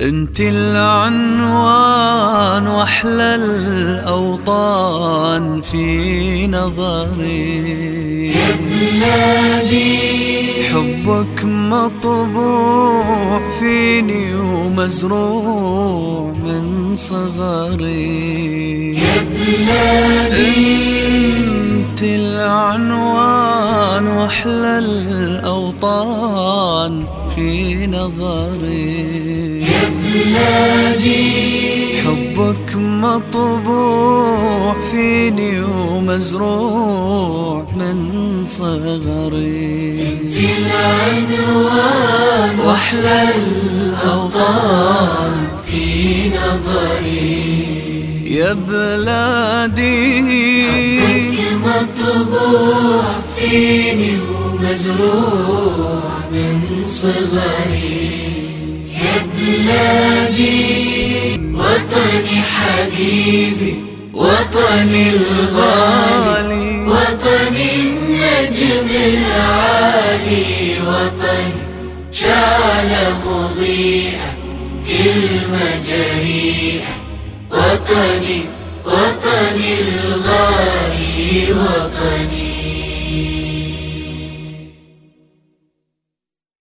انت العنوان واحلى الاوطان في نظري. يا بلادي حبك مطبوع فيني ومزروع من صغري. انت العنوان واحلى الاوطان في نظري. بلادي حبك مطبوع فيني ومزروع من صغري. في العنوان وأحلى الأوطان في نظري يا بلادي. مطبوع فيني ومزروع من صغري. يا وطني حبيبي وطني الغالي وطني النجم العالي وطني شعلة مضيئة كلمة جريئة. وطني وطني الغالي وطني